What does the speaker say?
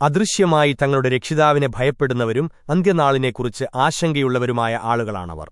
അദൃശ്യമായി തങ്ങളുടെ രക്ഷിതാവിനെ ഭയപ്പെടുന്നവരും അന്ത്യനാളിനെക്കുറിച്ച് ആശങ്കയുള്ളവരുമായ ആളുകളാണവർ